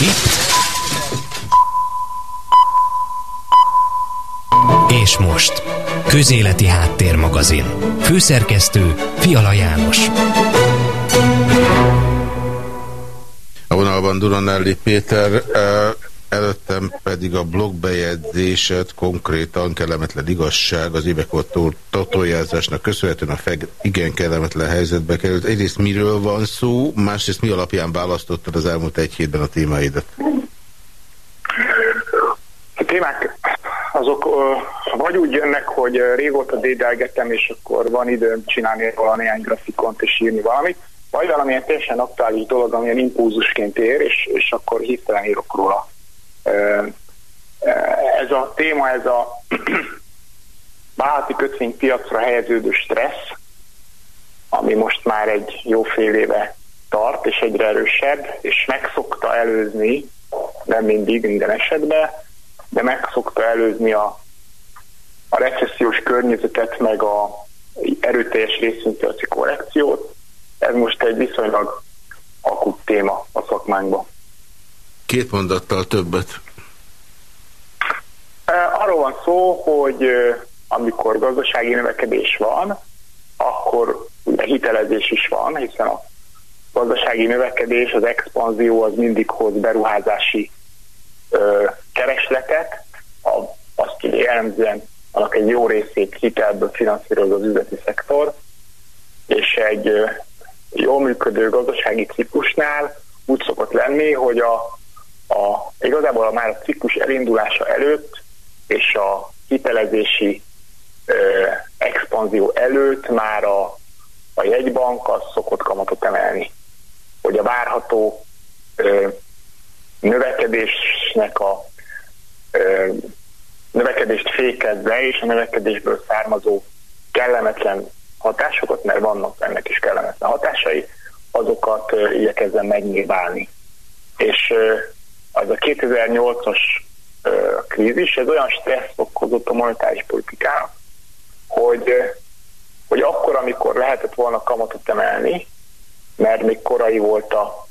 Itt. És most. Közéleti Háttérmagazin. Főszerkesztő Fiala János. A vonalban Duronelli Péter, előttem pedig a blogbejegyzéset, konkrétan kellemetlen igazság az évek volt totójázásnak köszönhetően a FEG igen kellemetlen helyzetbe került. Egyrészt miről van szó, másrészt mi alapján választottad az elmúlt egy hétben a témáidat? A témák azok vagy úgy jönnek, hogy régóta dédelgetem, és akkor van időm csinálni valami néhány grafikont és írni valamit, vagy valamilyen teljesen aktuális dolog, amilyen impulzusként ér, és, és akkor hirtelen írok róla. Ez a téma, ez a vállalati kötvénypiacra helyeződő stressz, ami most már egy jó fél éve tart, és egyre erősebb, és megszokta előzni, nem mindig, minden esetben, de megszokta előzni a, a recessziós környezetet, meg a erőteljes részvénypiaci korrekciót. Ez most egy viszonylag akut téma a szakmánkban. Két mondattal többet. Arról van szó, hogy amikor gazdasági növekedés van, akkor hitelezés is van, hiszen a gazdasági növekedés, az expanzió az mindig hoz beruházási ö, keresletet, a, azt jellemzően annak egy jó részét hitelből finanszíroz az üzleti szektor, és egy ö, jól működő gazdasági ciklusnál úgy szokott lenni, hogy a, a, igazából a már a ciklus elindulása előtt és a hitelezési ö, expanzió előtt már a, a jegybank az szokott kamatot emelni. Hogy a várható ö, növekedésnek a ö, növekedést fékezze, és a növekedésből származó kellemetlen hatásokat, mert vannak ennek is kellemetlen hatásai, azokat igyekezzen megnyilválni. És az a 2008-as krízis, ez olyan stressz okozott a monetáris politikának, hogy, hogy akkor, amikor lehetett volna kamatot emelni, mert még korai volt a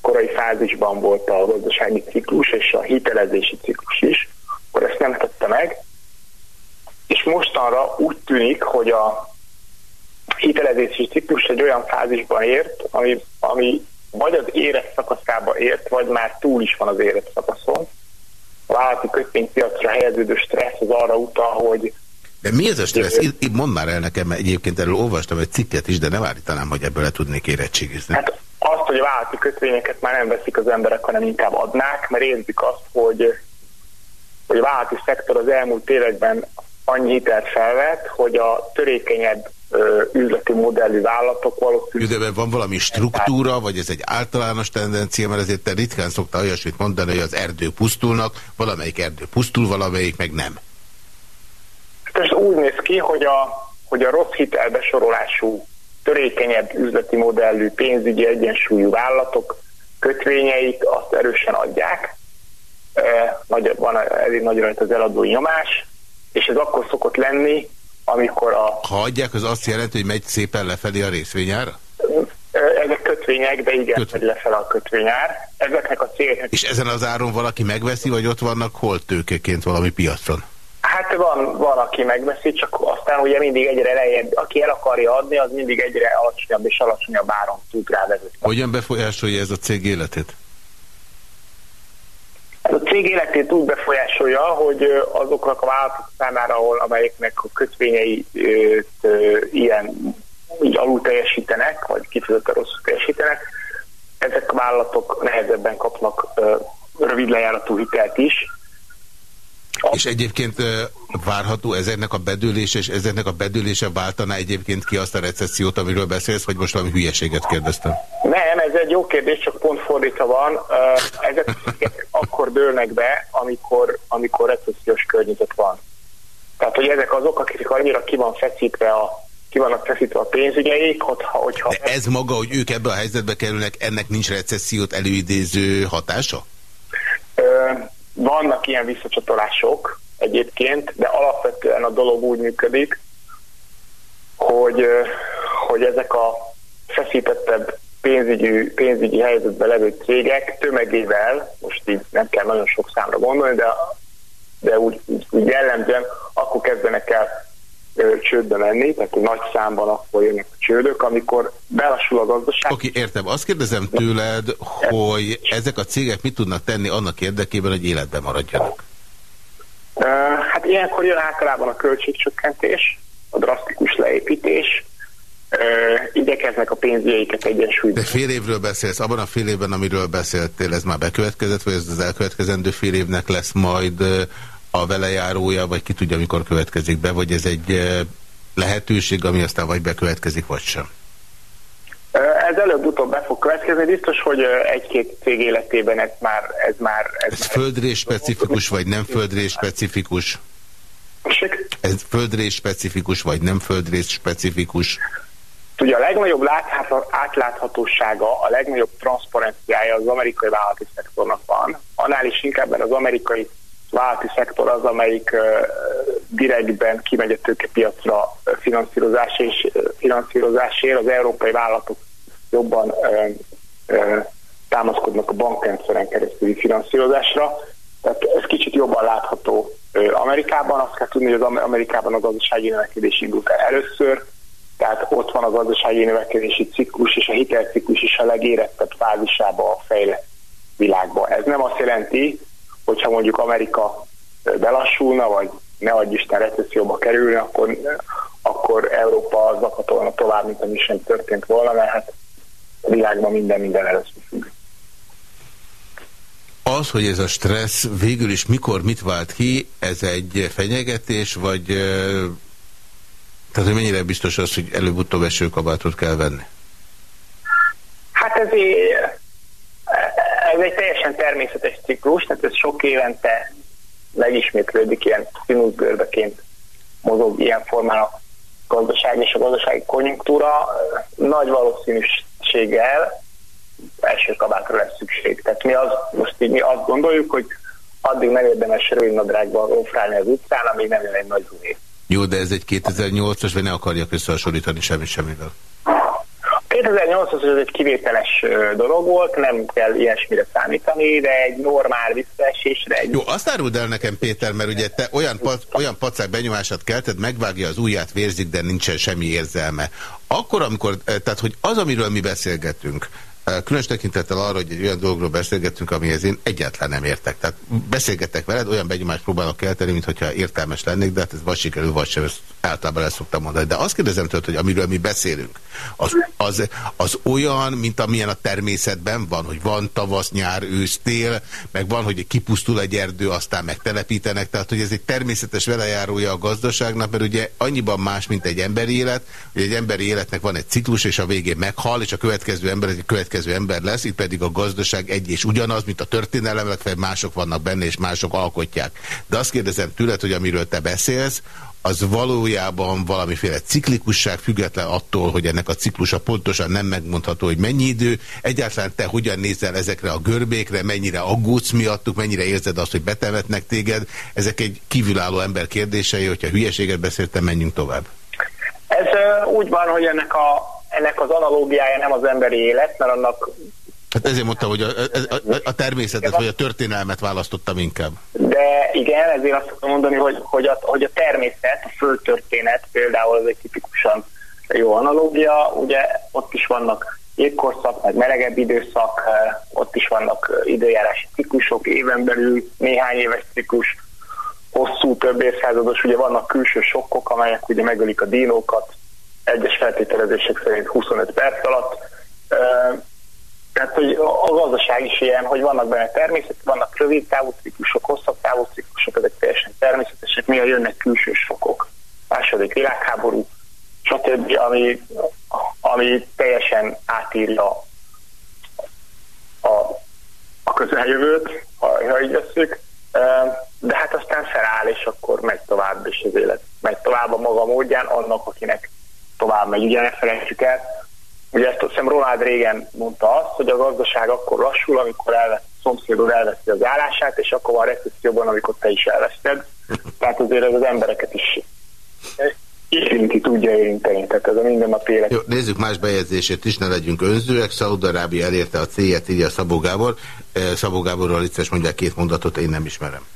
korai fázisban volt a gazdasági ciklus és a hitelezési ciklus is, akkor ezt nem tette meg, és mostanra úgy tűnik, hogy a hitelezési ciklus egy olyan fázisban ért, ami, ami vagy az érett szakaszába ért, vagy már túl is van az érett szakaszon. A vállalati kötvénypiacra helyeződő stressz az arra utal, hogy de mi ez a stressz? Mondd már el nekem, mert egyébként erről olvastam egy cikket is, de nem állítanám, hogy ebből le tudnék érettségizni. Hát azt, hogy a vállalati kötvényeket már nem veszik az emberek, hanem inkább adnák, mert érzik azt, hogy, hogy a vállalati szektor az elmúlt években annyi hitelt felvett, hogy a törékenyebb üzleti modellű vállalatok valószínűleg... De van valami struktúra, vagy ez egy általános tendencia, mert azért te ritkán szokta olyasmit mondani, hogy az erdő pusztulnak, valamelyik erdő pusztul, valamelyik meg nem. Ez úgy néz ki, hogy a, hogy a rossz hitelbesorolású törékenyebb üzleti modellű pénzügyi egyensúlyú vállalatok kötvényeit azt erősen adják. Nagy, van elég nagy rajta az eladói nyomás, és ez akkor szokott lenni, amikor a... Ha adják, az azt jelenti, hogy megy szépen lefelé a részvényára? Ezek kötvények, de igen, Kötv... megy lefelé a kötvényár. Ezeknek a cél... És ezen az áron valaki megveszi, vagy ott vannak hol tőkeként valami piacon? Hát van, van, aki megveszi, csak aztán ugye mindig egyre lejjebb, aki el akarja adni, az mindig egyre alacsonyabb és alacsonyabb áron tud rávezetni. Hogyan befolyásolja ez a cég életét? Ez a cég életét úgy befolyásolja, hogy azoknak a vállalatok számára, ahol, amelyeknek a kötvényei ilyen így alul teljesítenek, vagy kifejezetten rosszul teljesítenek, ezek a vállalatok nehezebben kapnak rövid lejáratú hitelt is, és egyébként várható ezeknek a bedőlése, és ezeknek a bedőlése váltaná egyébként ki azt a recessziót, amiről beszélsz, vagy most valami hülyeséget kérdeztem? Nem, ez egy jó kérdés, csak pont fordítva van. Ezek akkor dőlnek be, amikor, amikor recessziós környezet van. Tehát, hogy ezek azok, akik annyira ki van feszítve a ki vannak feszítve a pénzügyeik, hogyha... hogyha De ez maga, hogy ők ebbe a helyzetbe kerülnek, ennek nincs recessziót előidéző hatása? Ö vannak ilyen visszacsatolások egyébként, de alapvetően a dolog úgy működik, hogy, hogy ezek a feszítettebb pénzügyi, pénzügyi helyzetben levő cégek tömegével, most így nem kell nagyon sok számra gondolni, de, de úgy, úgy, úgy jellemzően akkor kezdenek el csődbe menni, tehát nagy számban akkor jönnek a csődök, amikor belassul a gazdaság. Oké, okay, értem. Azt kérdezem tőled, hogy ezek a cégek mit tudnak tenni annak érdekében, hogy életben maradjanak? Hát ilyenkor jön általában a költségcsökkentés, a drasztikus leépítés, igyekeznek a pénzjeiket egyensúlyba. De fél évről beszélsz, abban a fél évben, amiről beszéltél, ez már bekövetkezett, vagy ez az elkövetkezendő fél évnek lesz majd a velejárója, vagy ki tudja, mikor következik be, vagy ez egy lehetőség, ami aztán vagy bekövetkezik, vagy sem? Ez előbb-utóbb be fog következni. Biztos, hogy egy-két cég életében ez már... Ez, már, ez, ez földrés specifikus, vagy nem földrés specifikus? Ez földrés specifikus, vagy nem földrés specifikus? Ugye a legnagyobb átláthatósága, a legnagyobb transzparenciája az amerikai vállalati szektornak van. Annál is inkább, mert az amerikai vállalati szektor az, amelyik direktben kimegy a tőkepiacra finanszírozás és finanszírozásért. Az európai vállalatok jobban támaszkodnak a bankrendszeren keresztüli finanszírozásra. Tehát ez kicsit jobban látható Amerikában. Azt kell tudni, hogy az Amerikában a gazdasági növekedés indult el először, tehát ott van a gazdasági növekedési ciklus és a hitelciklus is a legérettebb fázisába a fejlett világban. Ez nem azt jelenti, hogyha mondjuk Amerika belassulna, vagy ne adj Isten recesszióba kerülne, akkor, akkor Európa zakatolna tovább, mint ami sem történt volna, mert hát a világban minden minden először függ. Az, hogy ez a stressz végül is mikor mit vált ki, ez egy fenyegetés, vagy tehát hogy mennyire biztos az, hogy előbb-utóbb esőkabátot kell venni? Hát ez, ez egy teljesen természetes ciklus, tehát ez sok évente megismétlődik ilyen színuszgörbeként mozog ilyen formán a gazdaság és a gazdasági konjunktúra. Nagy valószínűséggel első kabátra lesz szükség. Tehát mi, az, most így mi azt gondoljuk, hogy addig nem érdemes rövidnadrágban ofrálni az utcán, amíg nem jön egy nagy zunét. Jó, de ez egy 2008-as, vagy ne akarjak összehasonlítani semmi semmivel? 2008-as ez egy kivételes dolog volt, nem kell ilyesmire számítani, de egy normál visszaesésre... Egy... Jó, azt áruld el nekem, Péter, mert ugye te olyan, pac, olyan pacák benyomását kelted, megvágja az ujját, vérzik, de nincsen semmi érzelme. Akkor, amikor, tehát, hogy az, amiről mi beszélgetünk, Különös tekintettel arra, hogy egy olyan dologról beszélgetünk, amihez én egyáltalán nem értek. Tehát beszélgetek veled, olyan benyomást próbálok kelteni, mintha értelmes lennék, de hát ez vagy sikerül, vagy sem, ezt általában el szoktam mondani. De azt kérdezem tőled, hogy amiről mi beszélünk, az, az, az olyan, mint amilyen a természetben van, hogy van tavasz, nyár, ősz, tél, meg van, hogy kipusztul egy erdő, aztán megtelepítenek, tehát hogy ez egy természetes velejárója a gazdaságnak, mert ugye annyiban más, mint egy emberi élet, hogy egy emberi életnek van egy ciklus, és a végén meghal, és a következő ember egy következő következő ember lesz, itt pedig a gazdaság egy és ugyanaz, mint a történelem, legfeljebb mások vannak benne, és mások alkotják. De azt kérdezem tőled, hogy amiről te beszélsz, az valójában valamiféle ciklikusság, független attól, hogy ennek a ciklusa pontosan nem megmondható, hogy mennyi idő. Egyáltalán te hogyan nézel ezekre a görbékre, mennyire aggódsz miattuk, mennyire érzed azt, hogy betemetnek téged. Ezek egy kívülálló ember kérdései, hogyha hülyeséget beszéltem, menjünk tovább. Ez úgy van, hogy ennek a ennek az analógiája nem az emberi élet, mert annak... Hát ezért mondtam, hogy a, a, a természetet vagy a történelmet választottam inkább. De igen, ezért azt tudom mondani, hogy, hogy, a, hogy a természet, a földtörténet például az egy tipikusan jó analógia, ugye ott is vannak évkorszak, meg melegebb időszak, ott is vannak időjárási ciklusok, éven belül néhány éves ciklus, hosszú, több évszázados, ugye vannak külső sokkok, amelyek ugye megölik a dinókat, egyes feltételezések szerint 25 perc alatt. Tehát, hogy a gazdaság is ilyen, hogy vannak benne természet, vannak rövid távú ciklusok, hosszabb távú ciklusok, ezek teljesen természetesek, mi a jönnek külső sokok. Második világháború, stb., ami, ami teljesen átírja a, a közeljövőt, ha, ha így veszük. De hát aztán feláll, és akkor megy tovább, és az élet megy tovább a maga módján annak, akinek tovább megy. Ugye ne felejtsük el, ugye ezt azt hiszem Ronald régen mondta azt, hogy a gazdaság akkor lassul, amikor elvesz, szomszédod elveszi az állását, és akkor van recesszióban, amikor te is elveszted. Tehát azért ez az embereket is érinti, tudja érinteni. Tehát ez a mindennapi élet. Jó, nézzük más bejegyzését is, ne legyünk önzőek. Szaudarábia elérte a célját, írja Szabó Gábor. Szabó Gáborról itt mondják két mondatot, én nem ismerem.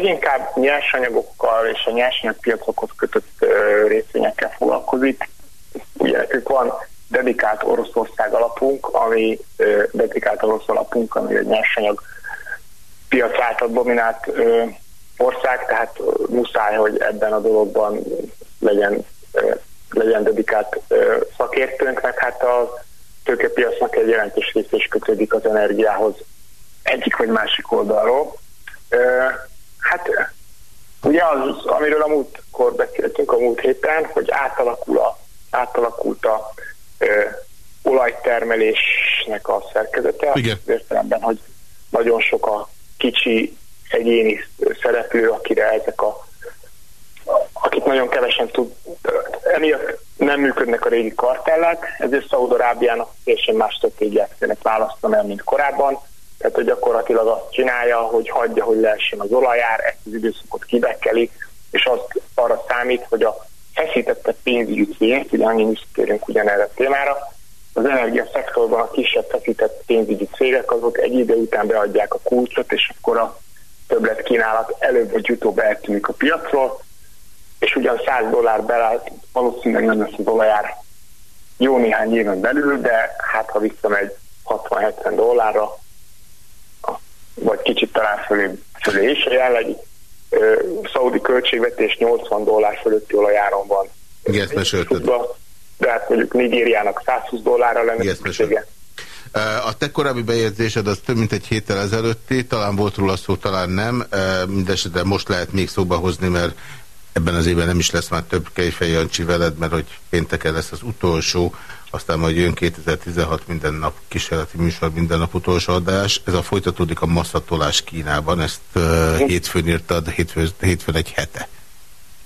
Leginkább nyersanyagokkal és a nyersanyagpiacokhoz kötött részvényekkel foglalkozik. Ugye nekünk van dedikált Oroszország alapunk, ami dedikált orosz alapunk, ami egy nyersanyag piac által dominált ország, tehát muszáj, hogy ebben a dologban legyen, legyen dedikált szakértőnk, meg hát a tőkepiacnak egy jelentős része is kötődik az energiához egyik vagy másik oldalról. Hát ugye az, amiről a múltkor beszéltünk a múlt héten, hogy átalakul a, átalakult a ö, olajtermelésnek a szerkezete. Igen. Értelemben, hogy nagyon sok a kicsi egyéni szereplő, akire ezek a akik nagyon kevesen tud, emiatt nem működnek a régi kartellek, ezért Szaúd-Arábiának teljesen más stratégiát szeretnek választani mint korábban. Tehát, hogy gyakorlatilag azt csinálja, hogy hagyja, hogy lehessen az olajár, ezt az időszakot kibekkeli, és azt arra számít, hogy a feszítette pénzügyi cégek, ugye annyi is térünk ugyanerre a témára, az energiaszektorban a kisebb feszített pénzügyi cégek, azok egy idő után beadják a kulcsot, és akkor a többlet kínálat előbb vagy utóbb eltűnik a piacról, és ugyan 100 dollár belállt, valószínűleg nem lesz a dollár jó néhány éven belül, de hát ha visszamegy 60-70 dollárra, vagy kicsit talán fölé, fölé is, a jelenlegi szaudi költségvetés 80 dollár fölötti olajáron van. Igen, ezt mesélted. De hát mondjuk Nigériának 120 dollárra lenne szüksége. A te korábbi bejegyzésed az több mint egy héttel ezelőtti, talán volt róla szó, talán nem, mindesetre most lehet még szóba hozni, mert ebben az évben nem is lesz már több Kejfej Jancsi veled, mert hogy pénteken lesz az utolsó, aztán majd jön 2016 minden nap kísérleti műsor, minden nap utolsó adás. Ez a folytatódik a masszatolás Kínában, ezt uh, hétfőn írtad, hétfőn, hétfőn egy hete.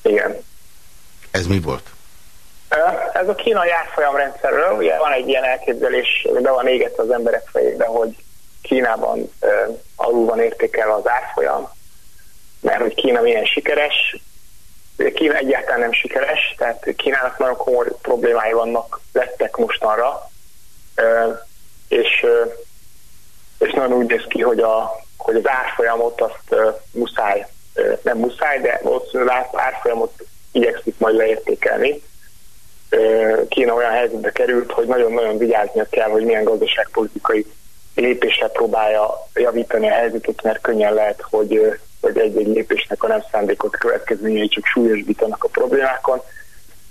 Igen. Ez mi volt? Ez a kínai árfolyamrendszerről, ugye van egy ilyen elképzelés, de van égetve az emberek fejébe, hogy Kínában uh, alul van értékelve az árfolyam, mert hogy Kína milyen sikeres, Kína egyáltalán nem sikeres, tehát Kínának nagyon komoly problémái vannak, lettek mostanra, és, és nagyon úgy néz ki, hogy, a, hogy az árfolyamot azt muszáj, nem muszáj, de valószínűleg árfolyamot igyekszik majd leértékelni. Kína olyan helyzetbe került, hogy nagyon-nagyon vigyáznia kell, hogy milyen gazdaságpolitikai lépésre próbálja javítani a helyzetet, mert könnyen lehet, hogy hogy egy-egy lépésnek a nem szándékot következményei csak súlyosbítanak a problémákon,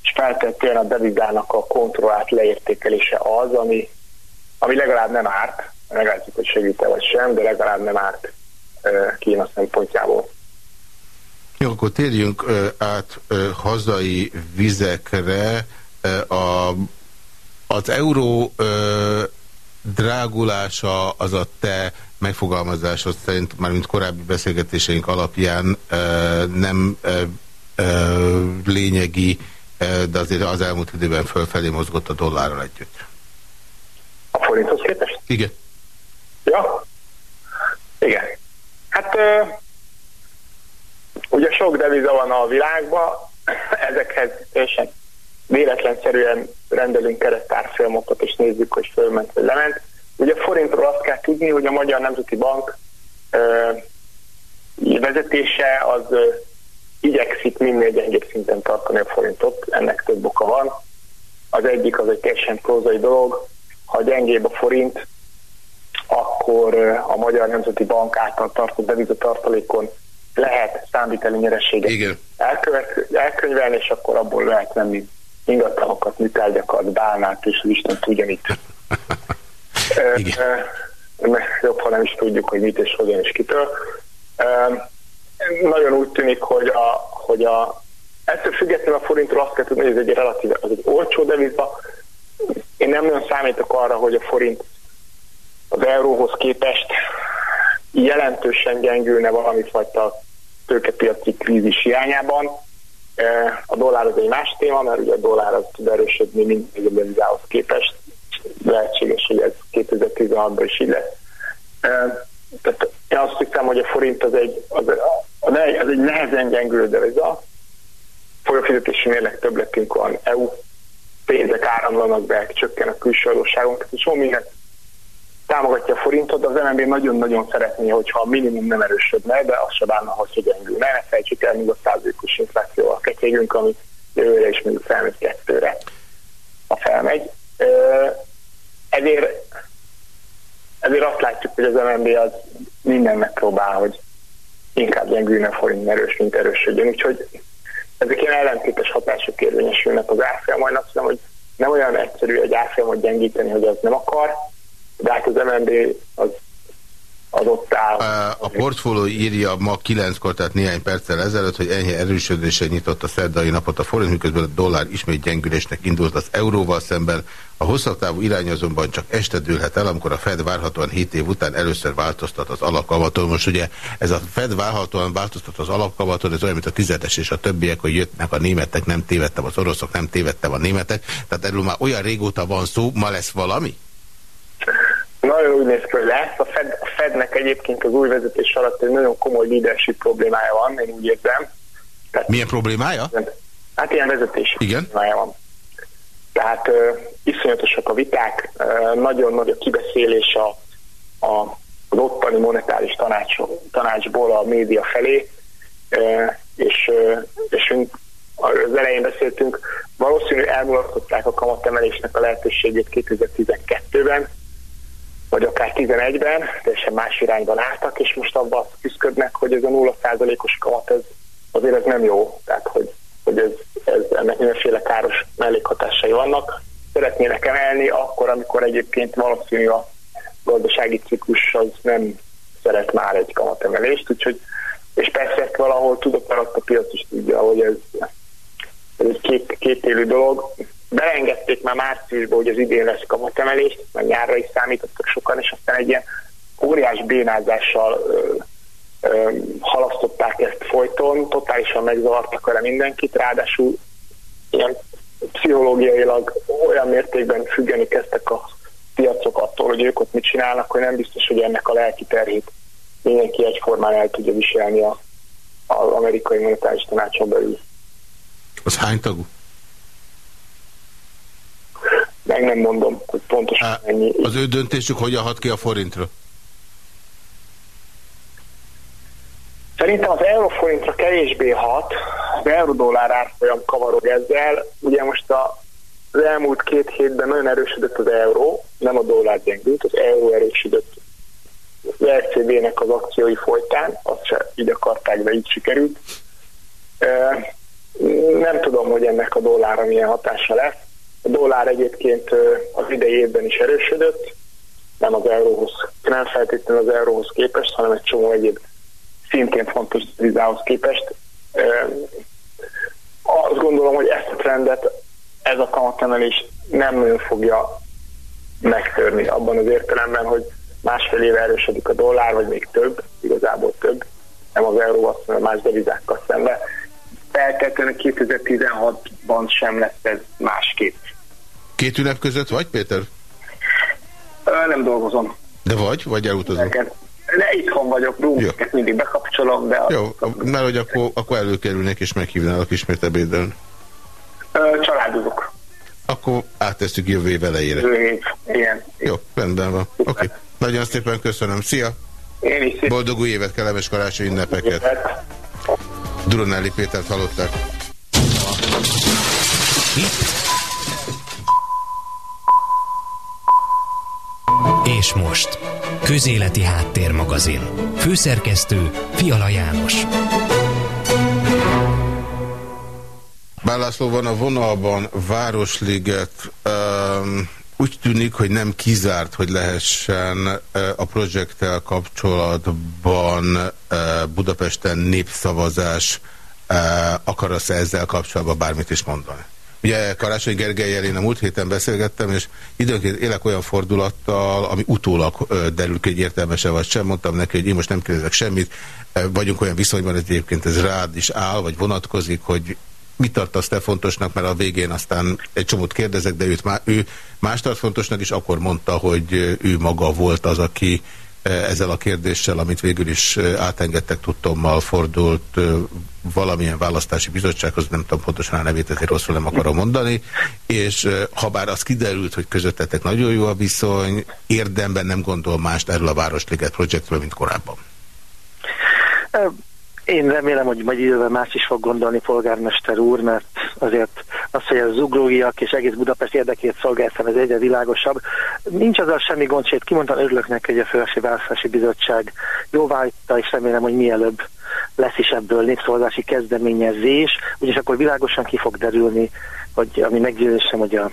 és feltétlenül a devizának a kontrollált leértékelése az, ami, ami legalább nem árt, meglátjuk, hogy segít-e vagy sem, de legalább nem árt Kína szempontjából. Jó, akkor térjünk át hazai vizekre. A, az euró drágulása az a te megfogalmazásod szerint, már mint korábbi beszélgetéseink alapján nem lényegi, de azért az elmúlt időben fölfelé mozgott a dollárral együtt. A forinthoz képest? Igen. Ja? Igen. Hát ugye sok deviza van a világban, ezekhez teljesen véletlenszerűen rendelünk keresztárfolyamokat, és nézzük, hogy fölment vagy lement. Ugye a forintról azt kell tudni, hogy a Magyar Nemzeti Bank vezetése az igyekszik minél gyengébb szinten tartani a forintot, ennek több oka van. Az egyik az egy teljesen prózai dolog, ha gyengébb a forint, akkor a Magyar Nemzeti Bank által tartott devizatartalékon lehet számviteli nyerességet elkönyvelni, és akkor abból lehet venni ingatlanokat, műtárgyakat, bálnát, és Isten tudja mit. Igen. Jobb, ha nem is tudjuk, hogy mit és hogyan és kitől. Nagyon úgy tűnik, hogy a, hogy a ettől függetlenül a forintról azt kell tudni, hogy ez egy relatív, az egy olcsó deviza. Én nem nagyon számítok arra, hogy a forint az euróhoz képest jelentősen gyengülne valami fajta tőkepiaci krízis hiányában. A dollár az egy más téma, mert ugye a dollár az tud erősödni minden devizához képest. Lehetséges, hogy ez 2016-ban is így lesz. Tehát én azt hiszem, hogy a forint az egy, az, az egy nehezen gyengülő deviza, folyófizetési mérleg többletünk van, EU pénzek áramlanak be, csökken a külső adósságunk, és sok mindent támogatja a forintot, az MNB nagyon-nagyon szeretné, hogyha a minimum nem erősödne, de az se bánna, hogy gyengülne. Ne fejtsük el, míg a százalékos inflációval ketyegünk, amit jövőre is mondjuk felmegy kettőre, ha felmegy. Ezért, ezért azt látjuk, hogy az MNB az minden megpróbál, hogy inkább gyengülne a forint erős, mint erősödjön. Úgyhogy ezek ilyen ellentétes hatások érvényesülnek az árfolyamon. Azt hiszem, hogy nem olyan egyszerű egy árfolyamot gyengíteni, hogy az nem akar, de hát az MNB az adott áll. A portfólió írja ma 9-kor, tehát néhány perccel ezelőtt, hogy enyhe erősödése nyitott a szerdai napot a forint, miközben a dollár ismét gyengülésnek indult az euróval szemben. A hosszabb távú irány azonban csak este dőlhet el, amikor a Fed várhatóan 7 év után először változtat az alapkamaton. Most ugye ez a Fed várhatóan változtat az alapkamaton, ez olyan, mint a tizedes és a többiek, hogy jöttnek a németek, nem tévedtem, az oroszok nem tévedtem a németek. Tehát erről már olyan régóta van szó, ma lesz valami? Nagyon úgy néz ki, hogy lesz. A, Fed, a Fednek egyébként az új vezetés alatt egy nagyon komoly leadership problémája van, én úgy érzem. Tehát, Milyen problémája? Hát ilyen vezetési Igen? problémája van. Tehát uh, iszonyatosak a viták, uh, nagyon nagy a kibeszélés a, a, az ottani monetáris tanács, tanácsból a média felé, uh, és, és az elején beszéltünk, valószínűleg elmulasztották a kamatemelésnek a lehetőségét 2012-ben, vagy akár 11-ben, teljesen más irányban álltak, és most abban küzdködnek, hogy ez a 0%-os kamat, ez, azért ez nem jó, tehát hogy, hogy ez, ez, ennek mindenféle káros mellékhatásai vannak. Szeretnének emelni akkor, amikor egyébként valószínű a gazdasági ciklus az nem szeret már egy kamatemelést, úgyhogy és persze ezt valahol tudok, mert a piac is tudja, hogy ez, ez egy két, két élő dolog beengedték már márciusban, hogy az idén lesz kamatemelés, mert nyárra is számítottak sokan, és aztán egy ilyen óriás bénázással ö, ö, halasztották ezt folyton, totálisan megzavartak vele mindenkit, ráadásul ilyen pszichológiailag olyan mértékben függeni kezdtek a piacok attól, hogy ők ott mit csinálnak, hogy nem biztos, hogy ennek a lelki terhét mindenki egyformán el tudja viselni az amerikai monetáris tanácson belül. Az hány tagú? Meg nem mondom, hogy pontosan ennyi. Az ő döntésük hogyan hat ki a forintra? Szerintem az euróforintra kevésbé hat, az euró-dollár árfolyam kavarog ezzel. Ugye most a, az elmúlt két hétben nagyon erősödött az euró, nem a dollár gyengült, az euró erősödött az LCB-nek az akciói folytán, azt se így akarták, de így sikerült. Nem tudom, hogy ennek a dollárra milyen hatása lesz. A dollár egyébként az idei évben is erősödött, nem az euróhoz, nem feltétlenül az euróhoz képest, hanem egy csomó egyéb szintén fontos vizához képest. Azt gondolom, hogy ezt a trendet ez a kamatemelés nem nagyon fogja megtörni abban az értelemben, hogy másfél éve erősödik a dollár, vagy még több, igazából több, nem az euróval, hanem más devizákkal szemben. Feltétlenül 2016-ban sem lesz ez másképp. Két ünnep között vagy, Péter? Nem dolgozom. De vagy? Vagy elutazom? De itthon vagyok, rúmket mindig bekapcsolom, de... Jó, mert hogy akkor, akkor előkerülnék és meghívnálok ismét ebédön. Családozok. Akkor áttesszük jövő év elejére. Jövő év, igen. Jó, rendben van. Oké. Okay. Nagyon szépen köszönöm. Szia! Én is szépen. Boldog új évet, kellemes karácsony ünnepeket. Duronelli Pétert hallották. És most, Közéleti Háttérmagazin. Főszerkesztő Fiala János. Bálászló van a vonalban, Városliget. Um, úgy tűnik, hogy nem kizárt, hogy lehessen a projekttel kapcsolatban Budapesten népszavazás. Uh, akar-e ezzel kapcsolatban bármit is mondani? Ugye Karácsony Gergelyel én a múlt héten beszélgettem, és időnként élek olyan fordulattal, ami utólag derül ki, hogy értelmese vagy sem. Mondtam neki, hogy én most nem kérdezek semmit. Vagyunk olyan viszonyban, hogy egyébként ez rád is áll, vagy vonatkozik, hogy mit tartasz te fontosnak, mert a végén aztán egy csomót kérdezek, de őt má, ő más tart fontosnak, és akkor mondta, hogy ő maga volt az, aki ezzel a kérdéssel, amit végül is átengedtek tudtommal fordult valamilyen választási bizottsághoz, nem tudom pontosan a nevét, ezért rosszul nem akarom mondani, és ha bár az kiderült, hogy közöttetek nagyon jó a viszony, érdemben nem gondol mást erről a Városliget projektről, mint korábban. Én remélem, hogy majd időben más is fog gondolni polgármester úr, mert azért az, hogy a zuglóiak és egész Budapest érdekét szolgáltam, ez egyre világosabb. Nincs azzal semmi gond, sőt kimondtam örülök neki, hogy a Fővárosi Választási Bizottság jóváhagyta, és remélem, hogy mielőbb lesz is ebből népszavazási kezdeményezés, ugyanis akkor világosan ki fog derülni, hogy ami meggyőzésem, hogy a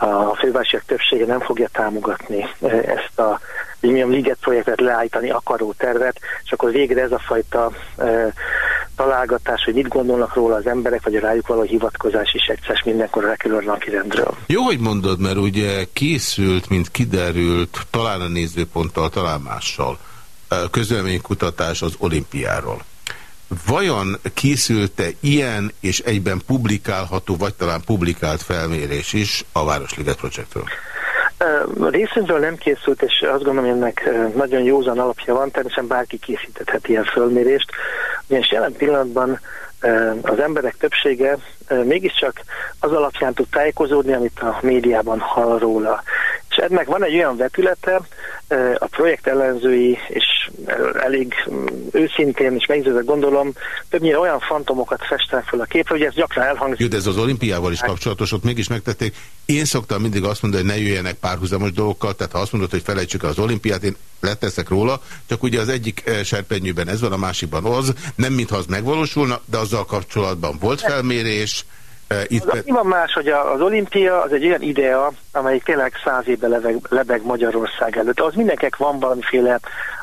a fővárosiak többsége nem fogja támogatni ezt a mondjam, Liget projektet leállítani akaró tervet, és akkor végre ez a fajta e, találgatás, hogy mit gondolnak róla az emberek, vagy a rájuk való hivatkozás is egyszer mindenkor lekerül a. Jó, hogy mondod, mert ugye készült, mint kiderült, talán a nézőponttal, talán mással, közleménykutatás az olimpiáról. Vajon készült-e ilyen és egyben publikálható, vagy talán publikált felmérés is a Városliget projektről? Részünkről nem készült, és azt gondolom, hogy ennek nagyon józan alapja van, természetesen bárki készíthet ilyen fölmérést, ugyanis jelen pillanatban az emberek többsége mégiscsak az alapján tud tájékozódni, amit a médiában hall róla. És ennek van egy olyan vetülete, a projekt ellenzői, és elég mm, őszintén és meggyőzően gondolom, többnyire olyan fantomokat festenek fel a képre, hogy ez gyakran elhangzik. Jó, de ez az olimpiával is kapcsolatos, ott mégis megtették. Én szoktam mindig azt mondani, hogy ne jöjjenek párhuzamos dolgokkal, tehát ha azt mondod, hogy felejtsük el az olimpiát, én leteszek róla, csak ugye az egyik serpenyőben ez van, a másikban az, nem mintha az megvalósulna, de azzal kapcsolatban volt felmérés, itt az, mi van más, hogy az olimpia az egy olyan idea, amely tényleg száz éve lebeg, lebeg Magyarország előtt. Az mindenkinek van valamiféle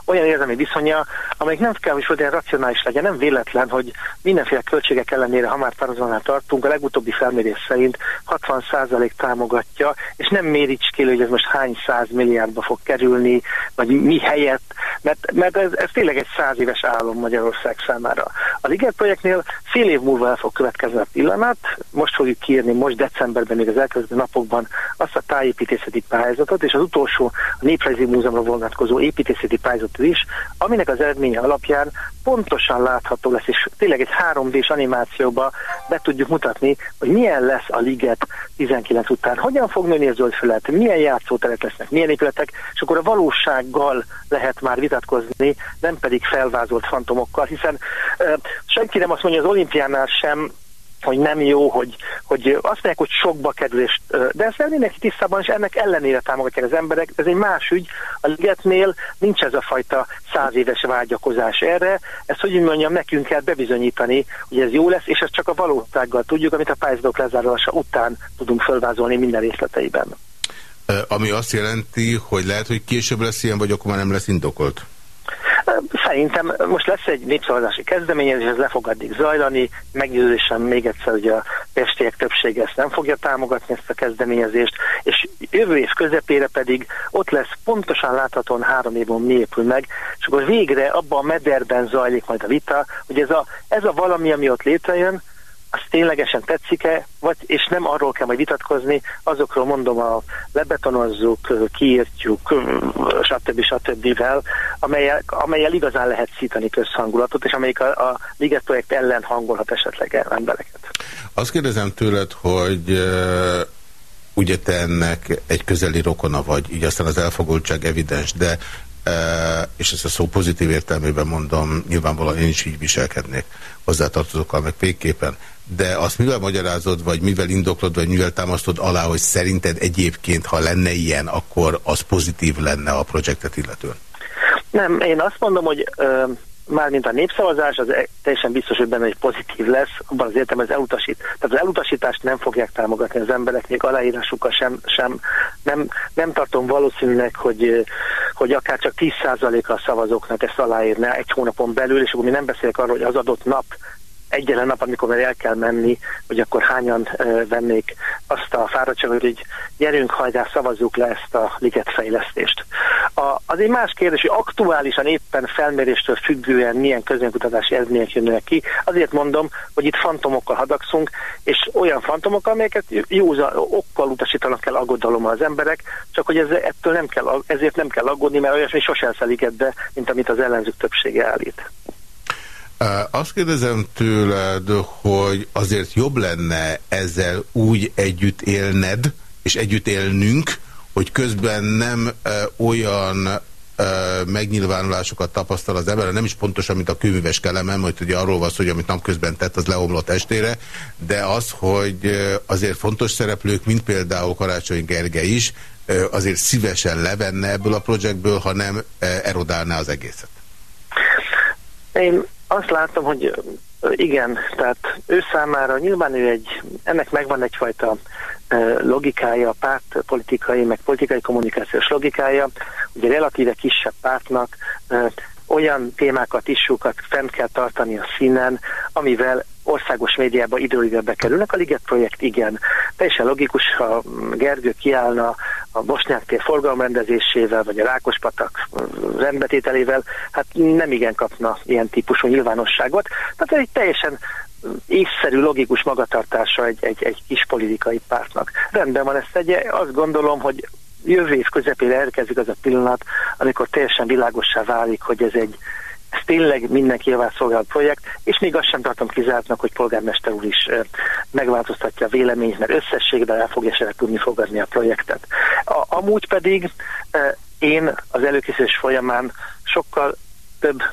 olyan érzelmi viszonya, amelyik nem kell, hogy olyan racionális legyen. Nem véletlen, hogy mindenféle költségek ellenére, ha már Tarzanál tartunk, a legutóbbi felmérés szerint 60% támogatja, és nem méríts ki, hogy ez most hány száz milliárdba fog kerülni, vagy mi helyett, mert, mert ez, ez tényleg egy száz éves álom Magyarország számára. Az IGER projektnél fél év múlva el fog következni a pillanat, most fogjuk kiírni, most decemberben, még az elkövetkező napokban azt a tájépítészeti pályázatot, és az utolsó a Néprajzi Múzeumra vonatkozó építészeti pályázatot is, aminek az eredménye alapján pontosan látható lesz, és tényleg egy 3D-s animációba be tudjuk mutatni, hogy milyen lesz a liget 19 után, hogyan fog nőni a zöld felület, milyen játszóterek lesznek, milyen épületek, és akkor a valósággal lehet már vitatkozni, nem pedig felvázolt fantomokkal, hiszen uh, senki nem azt mondja az olimpiánál sem, hogy nem jó, hogy, hogy azt mondják, hogy sokba kerül, és, de ezt mindenki tisztában, és ennek ellenére támogatják az emberek. Ez egy más ügy. A ligetnél nincs ez a fajta száz éves vágyakozás erre. Ezt, hogy mondjam, nekünk kell bebizonyítani, hogy ez jó lesz, és ezt csak a valósággal tudjuk, amit a pályázatok lezárulása után tudunk fölvázolni minden részleteiben. Ami azt jelenti, hogy lehet, hogy később lesz ilyen, vagy akkor már nem lesz indokolt? Szerintem most lesz egy népszavazási kezdeményezés, ez le fog addig zajlani. Meggyőzésem még egyszer, hogy a pestiek többsége ezt nem fogja támogatni, ezt a kezdeményezést, és jövő év közepére pedig ott lesz pontosan láthatóan három évon mi épül meg, és akkor végre abban a mederben zajlik majd a vita, hogy ez a, ez a valami, ami ott létrejön, az ténylegesen tetszik-e, vagy, és nem arról kell majd vitatkozni, azokról mondom, a lebetonozzuk, kiírtjuk, stb. stb. Amelyel, amelyel igazán lehet szítani közhangulatot, és amelyik a, a Liget ellen hangolhat esetleg embereket. Azt kérdezem tőled, hogy ugye te ennek egy közeli rokona vagy, így aztán az elfogultság evidens, de és ezt a szó pozitív értelmében mondom, nyilvánvalóan én is így viselkednék, hozzátartozókkal meg végképpen de azt mivel magyarázod, vagy mivel indoklod, vagy mivel támasztod alá, hogy szerinted egyébként, ha lenne ilyen, akkor az pozitív lenne a projektet illetően? Nem, én azt mondom, hogy ö, mármint a népszavazás, az e- teljesen biztos, hogy benne egy pozitív lesz, abban az értem, az elutasít. Tehát az elutasítást nem fogják támogatni az emberek, még aláírásukkal sem, sem nem, nem tartom valószínűleg, hogy, hogy akár csak 10%-a a szavazóknak ezt aláírná egy hónapon belül, és akkor mi nem beszélek arról, hogy az adott nap egyetlen nap, amikor már el kell menni, hogy akkor hányan vennék azt a fáradtságot, hogy gyerünk, hajrá, szavazzuk le ezt a ligetfejlesztést. A, az egy más kérdés, hogy aktuálisan éppen felméréstől függően milyen közönkutatási eredmények jönnek ki. Azért mondom, hogy itt fantomokkal hadagszunk, és olyan fantomokkal, amelyeket józa okkal utasítanak el aggodalommal az emberek, csak hogy ez, ettől nem kell, ezért nem kell aggódni, mert olyasmi sosem szeliged be, mint amit az ellenzők többsége állít. Azt kérdezem tőled, hogy azért jobb lenne ezzel úgy együtt élned, és együtt élnünk, hogy közben nem olyan megnyilvánulásokat tapasztal az ember, nem is pontosan, mint a kőműves kelemem, hogy ugye arról van szó, hogy amit napközben tett, az leomlott estére, de az, hogy azért fontos szereplők, mint például Karácsony Gerge is, azért szívesen levenne ebből a projektből, ha nem erodálná az egészet. Én azt látom, hogy igen, tehát ő számára nyilván ő egy, ennek megvan egyfajta logikája, pártpolitikai, meg politikai kommunikációs logikája, ugye relatíve kisebb pártnak olyan témákat, issúkat fent kell tartani a színen, amivel országos médiába idővel bekerülnek. A Liget projekt igen. Teljesen logikus, ha Gergő kiállna a Bosnyák tér forgalomrendezésével, vagy a Rákospatak rendbetételével, hát nem igen kapna ilyen típusú nyilvánosságot. Tehát egy teljesen észszerű, logikus magatartása egy, egy, egy kis politikai pártnak. Rendben van ezt egy, azt gondolom, hogy jövő év közepére elkezdik az a pillanat, amikor teljesen világossá válik, hogy ez egy ez tényleg javát szolgál projekt, és még azt sem tartom kizártnak, hogy polgármester úr is megváltoztatja a véleményt, mert összességben el fogja se tudni fogadni a projektet. A, amúgy pedig én az előkészítés folyamán sokkal több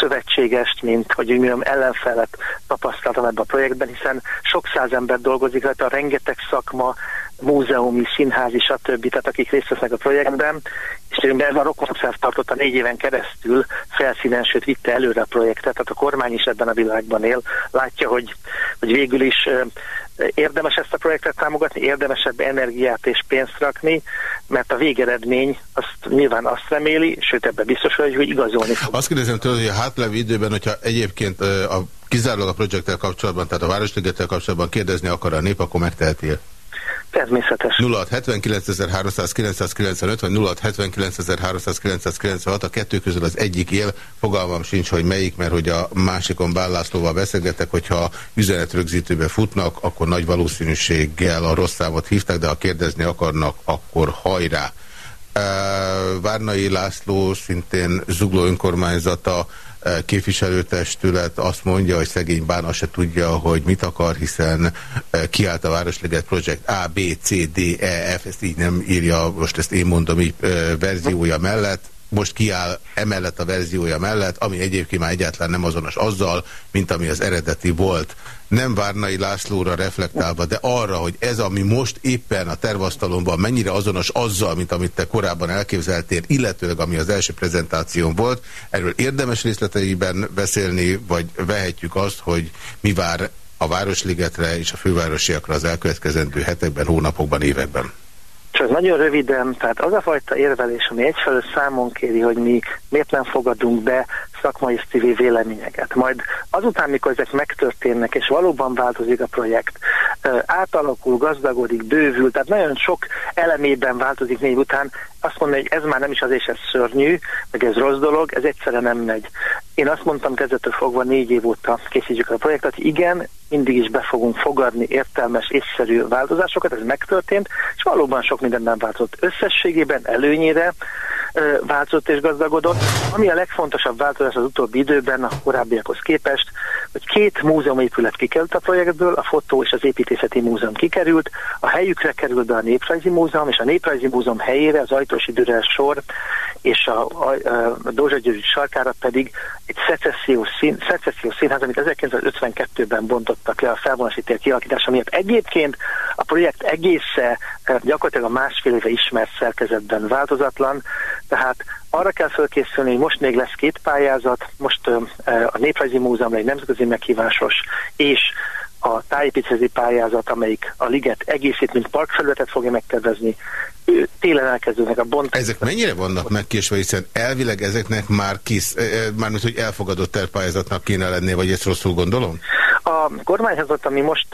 szövetségest, mint hogy úgy mondjam, ellenfelet tapasztaltam ebben a projektben, hiszen sok száz ember dolgozik rajta, rengeteg szakma, múzeumi, színházi, stb. Tehát akik részt vesznek a projektben, és ez a rokonszerv tartotta négy éven keresztül felszínen, sőt vitte előre a projektet, tehát a kormány is ebben a világban él, látja, hogy, hogy végül is érdemes ezt a projektet támogatni, érdemesebb energiát és pénzt rakni, mert a végeredmény azt nyilván azt reméli, sőt ebben biztos vagy, hogy igazolni fog. Azt kérdezem tőle, hogy a hátlevő időben, hogyha egyébként a kizárólag a projekttel kapcsolatban, tehát a Városligettel kapcsolatban kérdezni akar a nép, akkor megteheti? Természetes. 0679.395 vagy 0679.396 a kettő közül az egyik él, fogalmam sincs, hogy melyik, mert hogy a másikon Bállászlóval beszélgetek, hogyha üzenetrögzítőbe futnak, akkor nagy valószínűséggel a rossz számot hívták, de ha kérdezni akarnak, akkor hajrá. Várnai László, szintén Zugló önkormányzata, képviselőtestület azt mondja, hogy szegény Bána se tudja, hogy mit akar, hiszen kiállt a Városliget Project A, B, C, D, E, F, ezt így nem írja, most ezt én mondom így verziója mellett, most kiáll emellett a verziója mellett, ami egyébként már egyáltalán nem azonos azzal, mint ami az eredeti volt. Nem Várnai Lászlóra reflektálva, de arra, hogy ez, ami most éppen a tervasztalomban mennyire azonos azzal, mint amit te korábban elképzeltél, illetőleg ami az első prezentáción volt, erről érdemes részleteiben beszélni, vagy vehetjük azt, hogy mi vár a Városligetre és a fővárosiakra az elkövetkezendő hetekben, hónapokban, években. Csak nagyon röviden, tehát az a fajta érvelés, ami egyfelől számon kéri, hogy mi miért nem fogadunk be szakmai szívi véleményeket. Majd azután, mikor ezek megtörténnek, és valóban változik a projekt, átalakul, gazdagodik, bővül, tehát nagyon sok elemében változik négy után, azt mondani, hogy ez már nem is az és ez szörnyű, meg ez rossz dolog, ez egyszerre nem megy. Én azt mondtam kezdettől fogva négy év óta készítjük a projektet, igen, mindig is be fogunk fogadni értelmes, észszerű változásokat, ez megtörtént, és valóban sok minden nem változott összességében, előnyére változott és gazdagodott. Ami a legfontosabb változás az utóbbi időben, a korábbiakhoz képest, hogy két múzeumépület kikerült a projektből, a Fotó és az Építészeti Múzeum kikerült, a helyükre került be a Néprajzi Múzeum, és a Néprajzi Múzeum helyére az ajtós időre sor, és a, a, a Dózsa György sarkára pedig egy szecessziós, szín, szecessziós színház, amit 1952-ben bontottak le a felvonási tér kialakítása miatt. Egyébként a projekt egésze gyakorlatilag a másfél éve ismert szerkezetben változatlan, tehát arra kell felkészülni, hogy most még lesz két pályázat, most a Néprajzi Múzeum egy nemzetközi meghívásos, és a tájépítési pályázat, amelyik a liget egészét, mint parkfelületet fogja megtervezni, télen elkezdődnek a bont. Ezek mennyire vannak megkésve, hiszen elvileg ezeknek már kis, mármint hogy elfogadott tervpályázatnak kéne lenni, vagy ezt rosszul gondolom? A kormányzat, ami most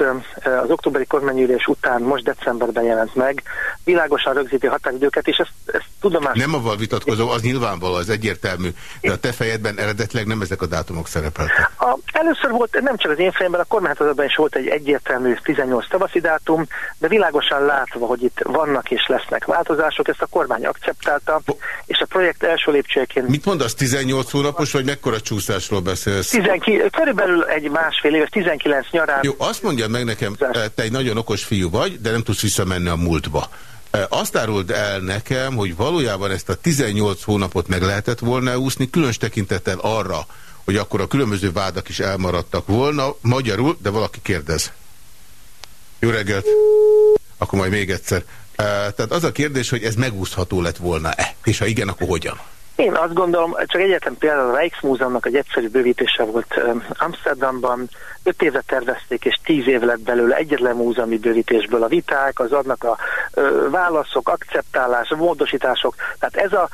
az októberi kormányülés után, most decemberben jelent meg, világosan rögzíti határidőket, és ezt, ezt tudomás... Nem avval vitatkozom, az nyilvánvaló, az egyértelmű, de a te fejedben eredetileg nem ezek a dátumok szerepeltek. A, először volt, nem csak az én fejemben, a kormányzatban is volt egy egyértelmű 18 tavaszi dátum, de világosan látva, hogy itt vannak és lesznek változások, ezt a kormány akceptálta, és a projekt első lépcsőjeként... Mit mondasz, 18 hónapos, vagy mekkora csúszásról beszélsz? 19, körülbelül egy másfél éves, 19 nyarán... Jó, azt mondjad meg nekem, te egy nagyon okos fiú vagy, de nem tudsz visszamenni a múltba. Azt áruld el nekem, hogy valójában ezt a 18 hónapot meg lehetett volna úszni, különös tekintettel arra, hogy akkor a különböző vádak is elmaradtak volna, magyarul, de valaki kérdez. Jó reggelt! Akkor majd még egyszer. Tehát az a kérdés, hogy ez megúszható lett volna-e? És ha igen, akkor hogyan? Én azt gondolom, csak egyetlen például a Rijksmúzeumnak egy egyszerű bővítése volt Amsterdamban, öt évre tervezték, és tíz év lett belőle egyetlen múzeumi bővítésből a viták, az adnak a válaszok, akceptálás, módosítások. Tehát ez a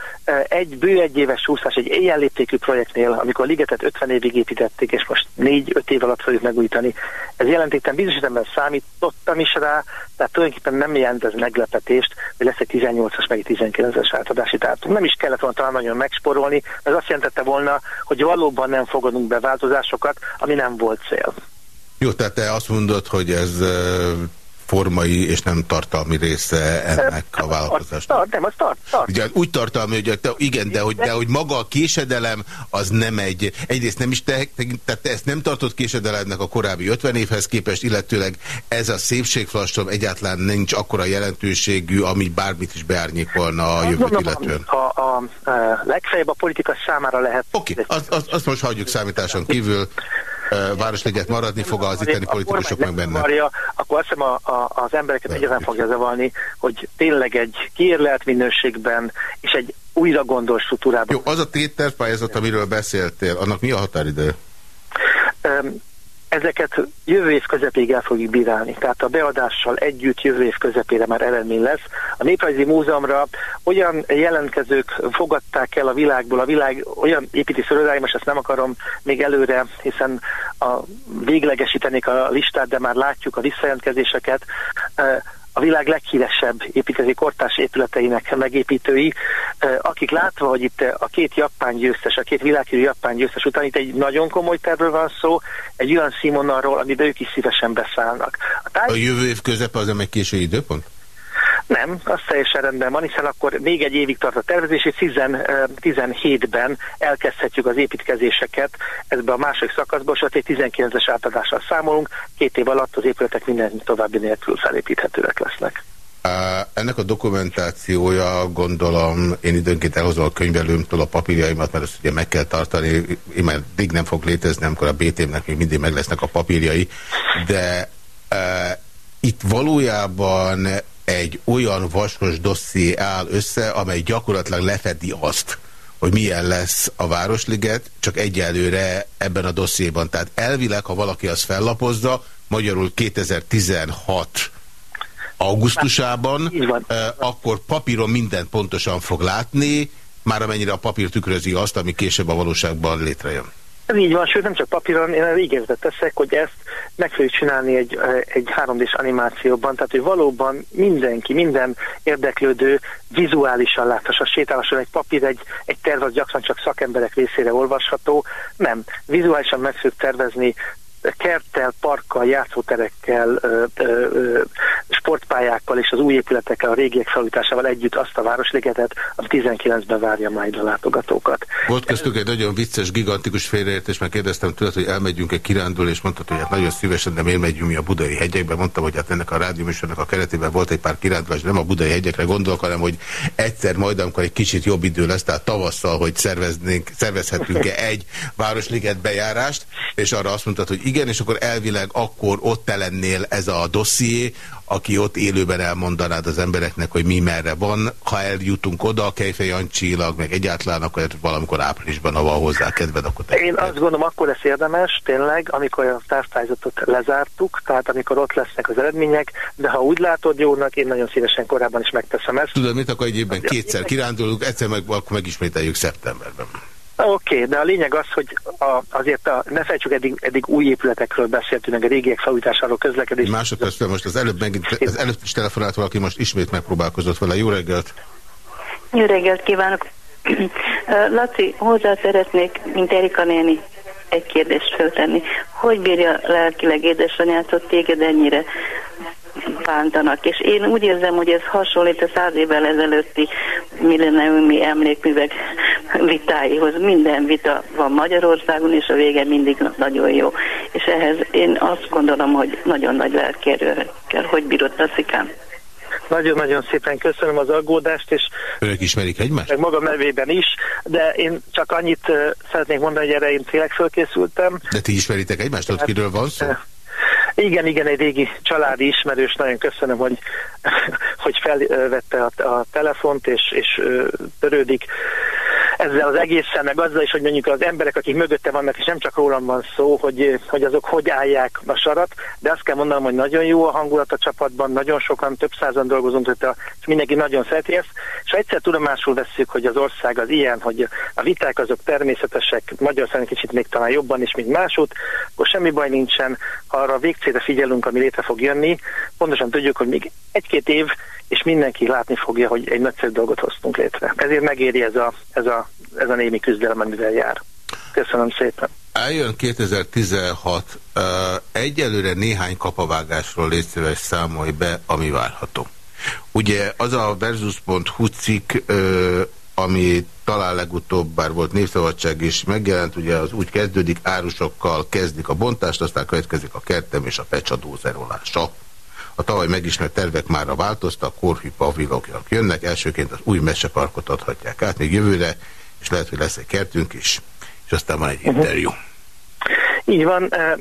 egy bő egy éves súszás egy ilyen léptékű projektnél, amikor a ligetet 50 évig építették, és most négy-öt év alatt fogjuk megújítani, ez jelentékten bizonyos ember számítottam is rá, tehát tulajdonképpen nem jelent ez meglepetést, hogy lesz egy 18-as, meg egy 19-es átadási dátum. Nem is kellett volna talán nagyon megsporolni, ez azt jelentette volna, hogy valóban nem fogadunk be változásokat, ami nem volt cél. Jó, tehát te azt mondod, hogy ez formai és nem tartalmi része ennek a vállalkozásnak. Tart, nem, az tart, tart. Ugye, úgy tartalmi, hogy te, igen, de hogy, de hogy maga a késedelem az nem egy, egyrészt nem is te, tehát te ezt nem tartott késedelemnek a korábbi 50 évhez képest, illetőleg ez a szépségflastom egyáltalán nincs akkora jelentőségű, ami bármit is beárnyékolna a jövőt illetően. A, a, a, a legfeljebb a politika számára lehet. Oké, okay, azt, azt, azt most hagyjuk számításon kívül. Városliget maradni fog az itteni politikusok meg benne. Marja, akkor azt hiszem a, a, az embereket egyetlen fogja zavarni, hogy tényleg egy kiérlelt minőségben és egy újra gondolt struktúrában. Jó, az a téttervpályázat, amiről beszéltél, annak mi a határidő? Um, ezeket jövő év közepéig el fogjuk bírálni. Tehát a beadással együtt jövő év közepére már eredmény lesz. A Néprajzi Múzeumra olyan jelentkezők fogadták el a világból, a világ olyan építészőrödáig, most ezt nem akarom még előre, hiszen a véglegesítenék a listát, de már látjuk a visszajelentkezéseket, a világ leghíresebb építési kortás épületeinek megépítői, akik látva, hogy itt a két japán győztes, a két világhírű japán győztes után itt egy nagyon komoly tervről van szó, egy olyan színvonalról, amiben ők is szívesen beszállnak. A, táj... a jövő év közepe az egy késő időpont? Nem, az teljesen rendben van, hiszen akkor még egy évig tart a tervezés, és 17-ben elkezdhetjük az építkezéseket. Ebbe a második szakaszba, és egy 19-es átadással számolunk, két év alatt az épületek minden további nélkül felépíthetőek lesznek. Ennek a dokumentációja, gondolom, én időnként elhozom a könyvelőmtől a papírjaimat, mert ezt ugye meg kell tartani, én már még nem fog létezni, amikor a BT-nek még mindig meg lesznek a papírjai, de e, itt valójában egy olyan vaskos dosszié áll össze, amely gyakorlatilag lefedi azt, hogy milyen lesz a Városliget, csak egyelőre ebben a dossziéban. Tehát elvileg, ha valaki azt fellapozza, magyarul 2016 augusztusában, akkor papíron mindent pontosan fog látni, már amennyire a papír tükrözi azt, ami később a valóságban létrejön. Ez így van, sőt nem csak papíron, én ígéretet teszek, hogy ezt meg fogjuk csinálni egy, egy 3D-s animációban, tehát hogy valóban mindenki, minden érdeklődő vizuálisan láthassa, sétálhasson egy papír, egy, egy terv az gyakran csak szakemberek részére olvasható, nem, vizuálisan meg fogjuk tervezni kerttel, parkkal, játszóterekkel, sportpályákkal és az új épületekkel, a régiek felújításával együtt azt a városligetet, ami 19-ben várja majd a látogatókat. Volt köztük egy nagyon vicces, gigantikus félreértés, mert kérdeztem tőled, hogy elmegyünk egy kirándul, és mondtad, hogy hát nagyon szívesen, de miért megyünk mi a budai hegyekbe. Mondtam, hogy hát ennek a rádióműsornak a keretében volt egy pár kirándulás, nem a budai hegyekre gondolok, hanem hogy egyszer majd, amikor egy kicsit jobb idő lesz, tehát tavasszal, hogy szerveznénk, szervezhetünk-e egy városliget bejárást, és arra azt mondtad, hogy igen, és akkor elvileg akkor ott te lennél ez a dosszié, aki ott élőben elmondanád az embereknek, hogy mi merre van. Ha eljutunk oda, Kejfej Jancsilag, meg egyáltalán, akkor valamikor áprilisban, ha van hozzá kedved, akkor te Én azt gondolom, akkor lesz érdemes, tényleg, amikor a társpályázatot lezártuk, tehát amikor ott lesznek az eredmények, de ha úgy látod jónak, én nagyon szívesen korábban is megteszem ezt. Tudod, mit akkor egy évben kétszer kirándulunk, egyszer meg, akkor megismételjük szeptemberben. Oké, okay, de a lényeg az, hogy a, azért a, ne fejtsük, eddig, eddig új épületekről beszéltünk, meg a régiek felújításáról, közlekedés. Másodperc, most az előbb, megint, az előbb is telefonált valaki, most ismét megpróbálkozott vele. Jó reggelt! Jó reggelt kívánok! Laci, hozzá szeretnék, mint Erika néni, egy kérdést feltenni. Hogy bírja lelkileg édesanyát, hogy téged ennyire bántanak? És én úgy érzem, hogy ez hasonlít a száz évvel ezelőtti milleniumi emlékművek vitáihoz. Minden vita van Magyarországon, és a vége mindig nagyon jó. És ehhez én azt gondolom, hogy nagyon nagy lelkérő kell. Hogy bírott a szikám? Nagyon-nagyon szépen köszönöm az aggódást, és Önök ismerik egymást? Meg magam nevében is, de én csak annyit uh, szeretnék mondani, hogy erre én tényleg fölkészültem. De ti ismeritek egymást? Ott kiről van szó? Igen, igen, egy régi családi ismerős, nagyon köszönöm, hogy, hogy felvette a, a telefont, és, és törődik ezzel az egészen, meg azzal is, hogy mondjuk az emberek, akik mögötte vannak, és nem csak rólam van szó, hogy, hogy azok hogy állják a sarat, de azt kell mondanom, hogy nagyon jó a hangulat a csapatban, nagyon sokan, több százan dolgozunk, és mindenki nagyon szereti ezt, és ha egyszer tudomásul veszük, hogy az ország az ilyen, hogy a viták azok természetesek, Magyarországon kicsit még talán jobban is, mint másút, akkor semmi baj nincsen, arra a végcélre figyelünk, ami létre fog jönni, pontosan tudjuk, hogy még egy-két év, és mindenki látni fogja, hogy egy nagyszerű dolgot hoztunk létre. Ezért megéri ez a, ez a, ez a némi küzdelem, amivel jár. Köszönöm szépen. Eljön 2016. Uh, egyelőre néhány kapavágásról légy számolj be, ami várható. Ugye az a versus.hu cikk, uh, ami talán legutóbb, bár volt népszabadság is megjelent, ugye az úgy kezdődik, árusokkal kezdik a bontást, aztán következik a kertem és a pecsadó zerolása. A tavaly megismert tervek már változtak, korhű pavilok jönnek, elsőként az új meseparkot adhatják át, még jövőre, és lehet, hogy lesz egy kertünk is, és aztán van egy mhm. interjú. Így van, eh,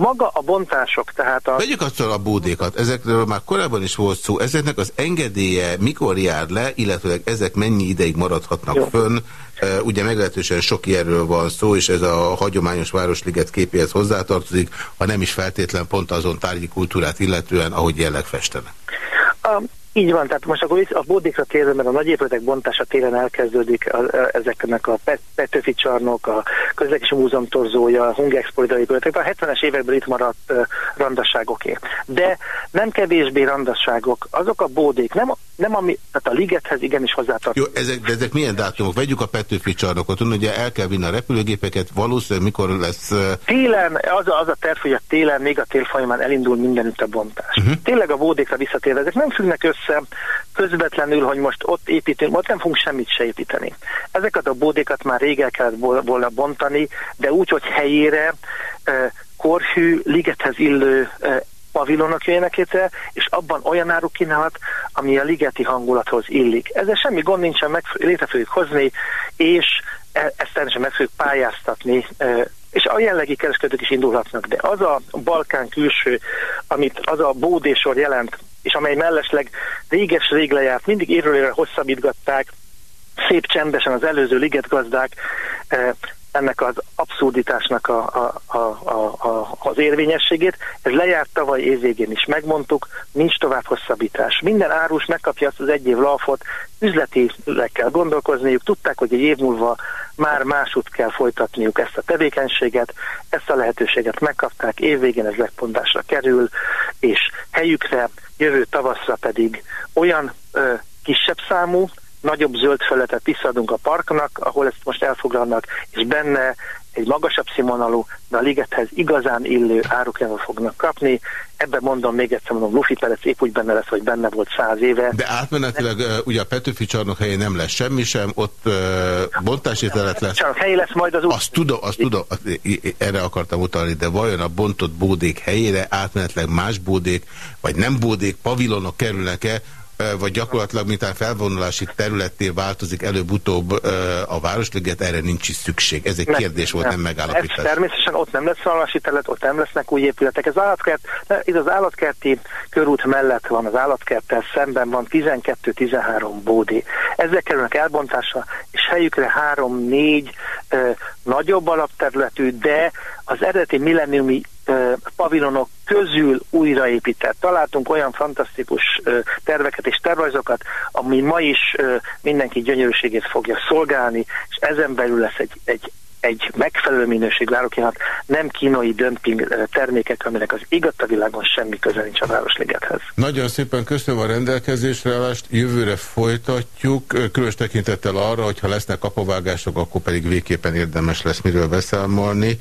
maga a bontások, tehát a... Vegyük azt a bódékat, ezekről már korábban is volt szó, ezeknek az engedélye mikor jár le, illetve ezek mennyi ideig maradhatnak Jó. fönn, ugye meglehetősen sok ilyenről van szó, és ez a hagyományos Városliget képéhez hozzátartozik, ha nem is feltétlen pont azon tárgyi kultúrát illetően, ahogy jelleg festenek. A így van, tehát most akkor a bódékra térve, mert a nagy épületek bontása télen elkezdődik a, a, ezeknek a Pet, Petőfi csarnok, a közlekedési múzeum torzója, a Hungexpo épületek, a 70-es években itt maradt uh, randasságoké. De nem kevésbé randasságok, azok a bódék, nem, nem ami, tehát a ligethez igenis hozzátartozik. Jó, ezek, de ezek milyen dátumok? Vegyük a Petőfi csarnokot, ugye el kell vinni a repülőgépeket, valószínűleg mikor lesz... Uh... Télen, az a, az a terv, hogy a télen, még a tél folyamán elindul mindenütt a bontás. Uh mhm. -huh. Tényleg a bódékra visszatérve, ezek nem függnek össze össze közvetlenül, hogy most ott építünk, ott nem fogunk semmit se építeni. Ezeket a bódékat már rég el kellett volna bontani, de úgy, hogy helyére korhű, ligethez illő pavilonok jöjjenek létre, és abban olyan áruk kínálat, ami a ligeti hangulathoz illik. Ezzel semmi gond nincsen, meg, létre fogjuk hozni, és e, ezt természetesen meg fogjuk pályáztatni, és a jelenlegi kereskedők is indulhatnak, de az a Balkán külső, amit az a bódésor jelent, és amely mellesleg réges-rég lejárt, mindig évről évre hosszabbítgatták, szép csendesen az előző ligetgazdák eh, ennek az abszurditásnak a, a, a, a, az érvényességét. Ez lejárt tavaly évvégén is, megmondtuk, nincs tovább hosszabbítás. Minden árus megkapja azt az egy év lafot, üzletileg kell gondolkozniuk, tudták, hogy egy év múlva már másút kell folytatniuk ezt a tevékenységet, ezt a lehetőséget megkapták, évvégén ez legpontásra kerül, és helyükre jövő tavaszra pedig olyan ö, kisebb számú, nagyobb zöld felületet visszaadunk a parknak, ahol ezt most elfoglalnak, és benne egy magasabb színvonalú, de a ligethez igazán illő árukjával fognak kapni. Ebben mondom, még egyszer mondom, Lufi Perec épp úgy benne lesz, hogy benne volt száz éve. De átmenetileg de... ugye a Petőfi csarnok helyén nem lesz semmi sem, ott uh, bontási telet lesz. Csarnok helyi lesz majd az út. Azt tudom, azt tudom, erre akartam utalni, de vajon a bontott bódék helyére átmenetileg más bódék, vagy nem bódék, pavilonok kerülnek-e, vagy gyakorlatilag mintán felvonulási területté változik előbb-utóbb a Városliget, erre nincs is szükség. Ez egy nem, kérdés volt, nem, nem megállapítás. Ez természetesen ott nem lesz felvonulási terület, ott nem lesznek új épületek. Ez állatkert, ez az állatkerti körút mellett van, az állatkerttel szemben van 12-13 bódi. Ezek kerülnek elbontásra, és helyükre 3-4 nagyobb alapterületű, de az eredeti milleniumi pavilonok közül újraépített. Találtunk olyan fantasztikus terveket és tervajzokat, ami ma is mindenki gyönyörűségét fogja szolgálni, és ezen belül lesz egy, egy egy megfelelő minőségű árukinak nem kínai dömping termékek, aminek az igaz a világon semmi köze nincs a Városligethez. Nagyon szépen köszönöm a rendelkezésre állást, jövőre folytatjuk, különös tekintettel arra, hogy ha lesznek kapovágások, akkor pedig végképpen érdemes lesz miről beszámolni.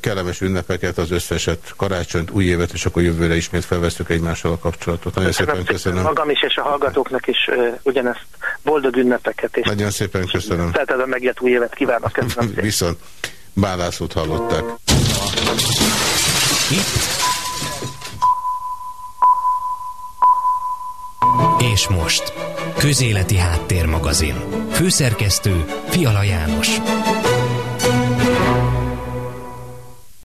Kellemes ünnepeket, az összeset karácsonyt, új évet, és akkor jövőre ismét felvesztük egymással a kapcsolatot. Nagyon köszönöm szépen köszönöm. Magam is, és a hallgatóknak is uh, ugyanezt boldog ünnepeket. És Nagyon szépen köszönöm. Feltedem megjött új évet kívánok. Köszönöm Viszont Bálászót hallották. És most, Közéleti Háttérmagazin. Főszerkesztő Fiala János.